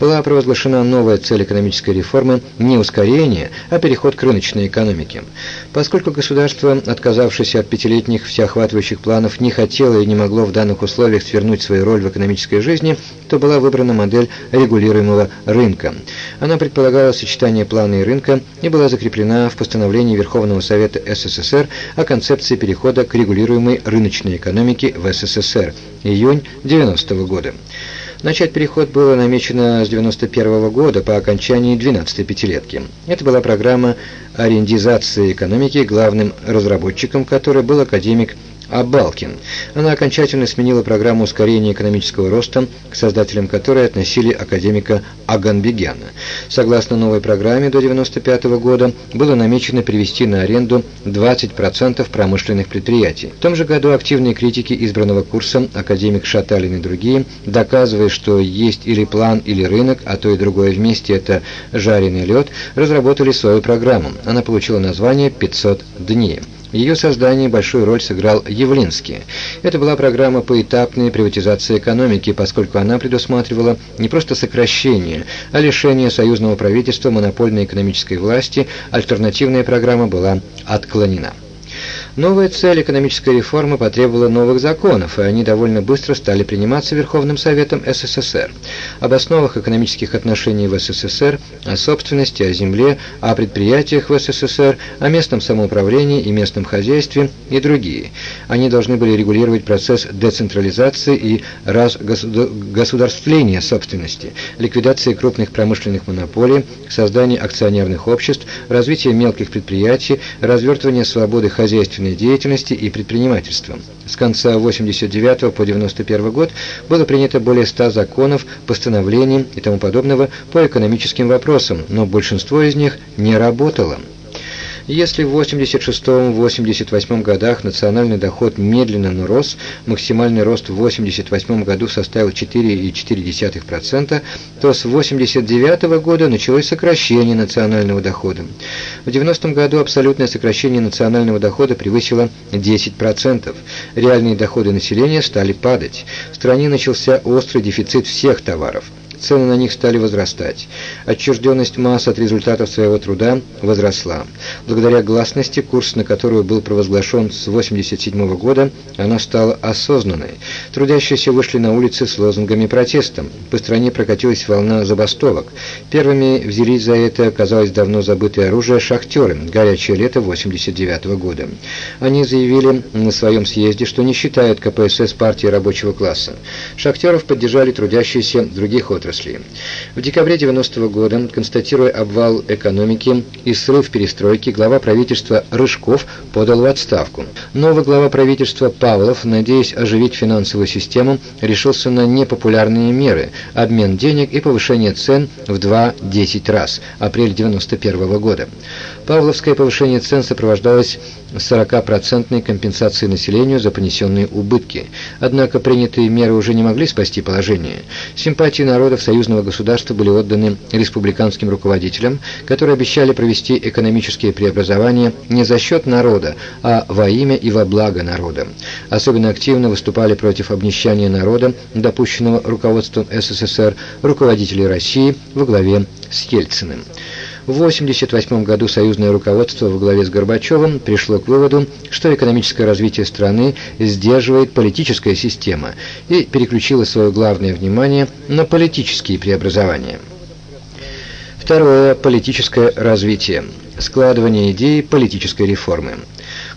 была провозглашена новая цель экономической реформы не ускорение, а переход к рыночной экономике. Поскольку государство, отказавшееся от пятилетних всеохватывающих планов, не хотело и не могло в данных условиях свернуть свою роль в экономической жизни, то была выбрана модель регулируемого рынка. Она предполагала сочетание плана и рынка и была закреплена в постановлении Верховного Совета СССР о концепции перехода к регулируемой рыночной экономике в СССР, июнь 90 -го года. Начать переход было намечено с 91 года по окончании 12-й пятилетки. Это была программа ориентизации экономики, главным разработчиком которой был академик Абалкин. Она окончательно сменила программу ускорения экономического роста, к создателям которой относили академика Аганбегяна. Согласно новой программе до 1995 года было намечено привести на аренду 20% промышленных предприятий. В том же году активные критики избранного курса, академик Шаталин и другие, доказывая, что есть или план, или рынок, а то и другое вместе это жареный лед, разработали свою программу. Она получила название «500 дней». В ее создании большую роль сыграл Явлинский. Это была программа поэтапной приватизации экономики, поскольку она предусматривала не просто сокращение, а лишение союзного правительства монопольной экономической власти, альтернативная программа была отклонена. Новая цель экономической реформы потребовала новых законов, и они довольно быстро стали приниматься Верховным Советом СССР. Об основах экономических отношений в СССР, о собственности, о земле, о предприятиях в СССР, о местном самоуправлении и местном хозяйстве и другие. Они должны были регулировать процесс децентрализации и разгосударствления собственности, ликвидации крупных промышленных монополий, создание акционерных обществ, развитие мелких предприятий, развертывание свободы хозяйственной общественной деятельности и предпринимательства. С конца 89 по 91 год было принято более 100 законов, постановлений и тому подобного по экономическим вопросам, но большинство из них не работало. Если в 86-88 годах национальный доход медленно, но рос, максимальный рост в 88 году составил 4,4%, то с 89 года началось сокращение национального дохода. В 90 году абсолютное сокращение национального дохода превысило 10%. Реальные доходы населения стали падать. В стране начался острый дефицит всех товаров – цены на них стали возрастать. Отчужденность масс от результатов своего труда возросла. Благодаря гласности, курс на которую был провозглашен с 1987 года, она стала осознанной. Трудящиеся вышли на улицы с лозунгами протеста. По стране прокатилась волна забастовок. Первыми взялись за это, казалось, давно забытое оружие шахтеры, горячее лето 1989 года. Они заявили на своем съезде, что не считают КПСС партией рабочего класса. Шахтеров поддержали трудящиеся других отраслей отрасли. В декабре 90 -го года, констатируя обвал экономики и срыв перестройки, глава правительства Рыжков подал в отставку. Новый глава правительства Павлов, надеясь оживить финансовую систему, решился на непопулярные меры – обмен денег и повышение цен в 2-10 раз, апрель 91 -го года. Павловское повышение цен сопровождалось 40% компенсацией населению за понесенные убытки. Однако принятые меры уже не могли спасти положение. Симпатии народов союзного государства были отданы республиканским руководителям, которые обещали провести экономические преобразования не за счет народа, а во имя и во благо народа. Особенно активно выступали против обнищания народа, допущенного руководством СССР, руководители России во главе с Ельциным. В 1988 году союзное руководство во главе с Горбачевым пришло к выводу, что экономическое развитие страны сдерживает политическая система и переключило свое главное внимание на политические преобразования. Второе – политическое развитие. Складывание идеи политической реформы.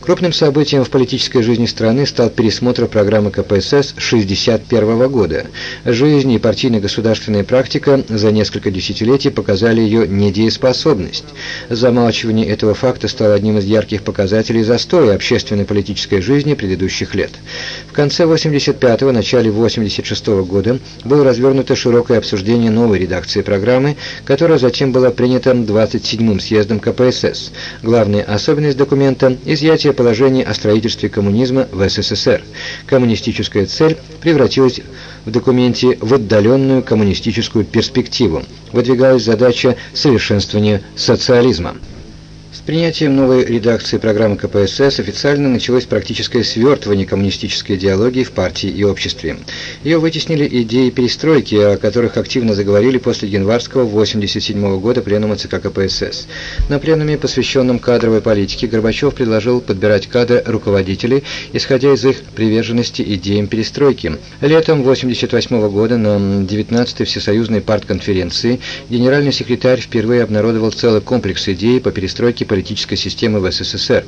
Крупным событием в политической жизни страны стал пересмотр программы КПСС 1961 года. Жизнь и партийно-государственная практика за несколько десятилетий показали ее недееспособность. Замалчивание этого факта стало одним из ярких показателей застоя общественной политической жизни предыдущих лет. В конце 85-го, начале 86 -го года было развернуто широкое обсуждение новой редакции программы, которая затем была принята 27-м съездом КПСС. Главная особенность документа – изъятие положение о строительстве коммунизма в СССР. Коммунистическая цель превратилась в документе в отдаленную коммунистическую перспективу. Выдвигалась задача совершенствования социализма. Принятием новой редакции программы КПСС официально началось практическое свертывание коммунистической идеологии в партии и обществе. Ее вытеснили идеи перестройки, о которых активно заговорили после январского 1987 года пленума ЦК КПСС. На пленуме, посвященном кадровой политике, Горбачев предложил подбирать кадры руководителей, исходя из их приверженности идеям перестройки. Летом 1988 года на 19-й Всесоюзной партконференции генеральный секретарь впервые обнародовал целый комплекс идей по перестройке политической системы в СССР.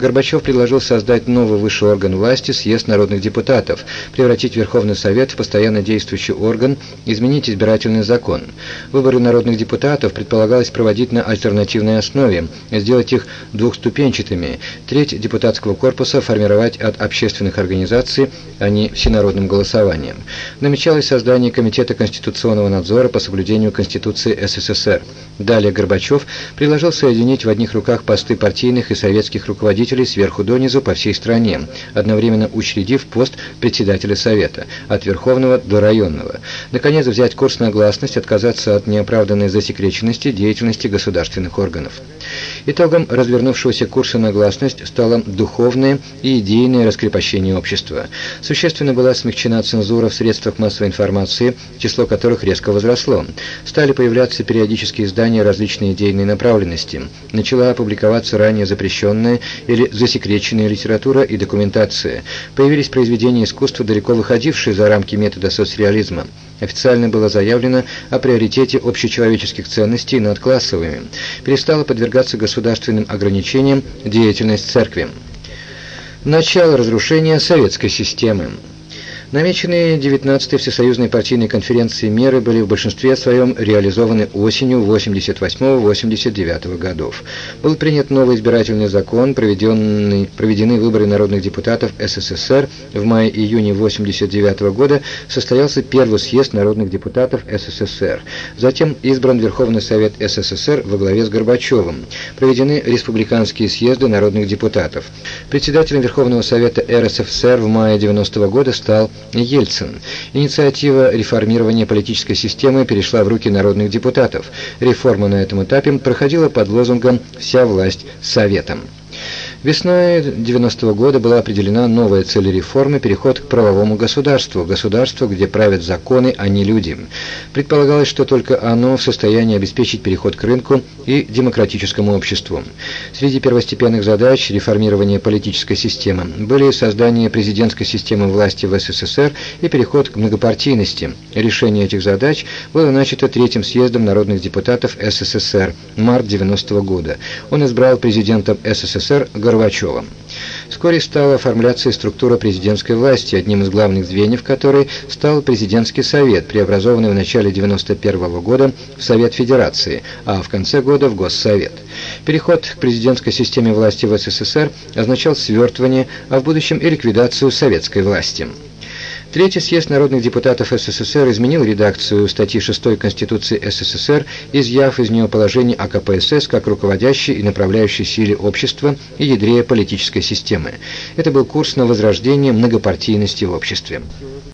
Горбачев предложил создать новый высший орган власти, съезд народных депутатов, превратить Верховный Совет в постоянно действующий орган, изменить избирательный закон. Выборы народных депутатов предполагалось проводить на альтернативной основе, сделать их двухступенчатыми, треть депутатского корпуса формировать от общественных организаций, а не всенародным голосованием. Намечалось создание Комитета конституционного надзора по соблюдению Конституции СССР. Далее Горбачев предложил соединить в одних руках руках посты партийных и советских руководителей сверху донизу по всей стране, одновременно учредив пост председателя Совета, от Верховного до районного. Наконец, взять курс на гласность, отказаться от неоправданной засекреченности деятельности государственных органов. Итогом развернувшегося курса на гласность стало духовное и идейное раскрепощение общества. Существенно была смягчена цензура в средствах массовой информации, число которых резко возросло. Стали появляться периодические издания различной идейной направленности. Начала публиковаться ранее запрещенная или засекреченная литература и документация. Появились произведения искусства, далеко выходившие за рамки метода соцреализма. Официально было заявлено о приоритете общечеловеческих ценностей над классовыми. Перестала подвергаться государственным ограничениям деятельность церкви. Начало разрушения советской системы. Намеченные 19-й Всесоюзной партийной конференции меры были в большинстве своем реализованы осенью 88-89 годов. Был принят новый избирательный закон, проведены выборы народных депутатов СССР. В мае-июне 89 года состоялся первый съезд народных депутатов СССР. Затем избран Верховный Совет СССР во главе с Горбачевым. Проведены республиканские съезды народных депутатов. Председателем Верховного Совета РСФСР в мае 90 года стал Ельцин. Инициатива реформирования политической системы перешла в руки народных депутатов. Реформа на этом этапе проходила под лозунгом «Вся власть Советом». Весной 90 -го года была определена новая цель реформы – переход к правовому государству, государству, где правят законы, а не люди. Предполагалось, что только оно в состоянии обеспечить переход к рынку и демократическому обществу. Среди первостепенных задач реформирования политической системы были создание президентской системы власти в СССР и переход к многопартийности. Решение этих задач было начато Третьим съездом народных депутатов СССР, март 90 -го года. Он избрал президентом СССР Горбачевым. Вскоре стала оформляться и структура президентской власти, одним из главных звеньев которой стал президентский совет, преобразованный в начале 1991 года в Совет Федерации, а в конце года в Госсовет. Переход к президентской системе власти в СССР означал свертывание, а в будущем и ликвидацию советской власти. Третий съезд народных депутатов СССР изменил редакцию статьи 6 Конституции СССР, изъяв из нее положение о КПСС как руководящей и направляющей силе общества и ядре политической системы. Это был курс на возрождение многопартийности в обществе.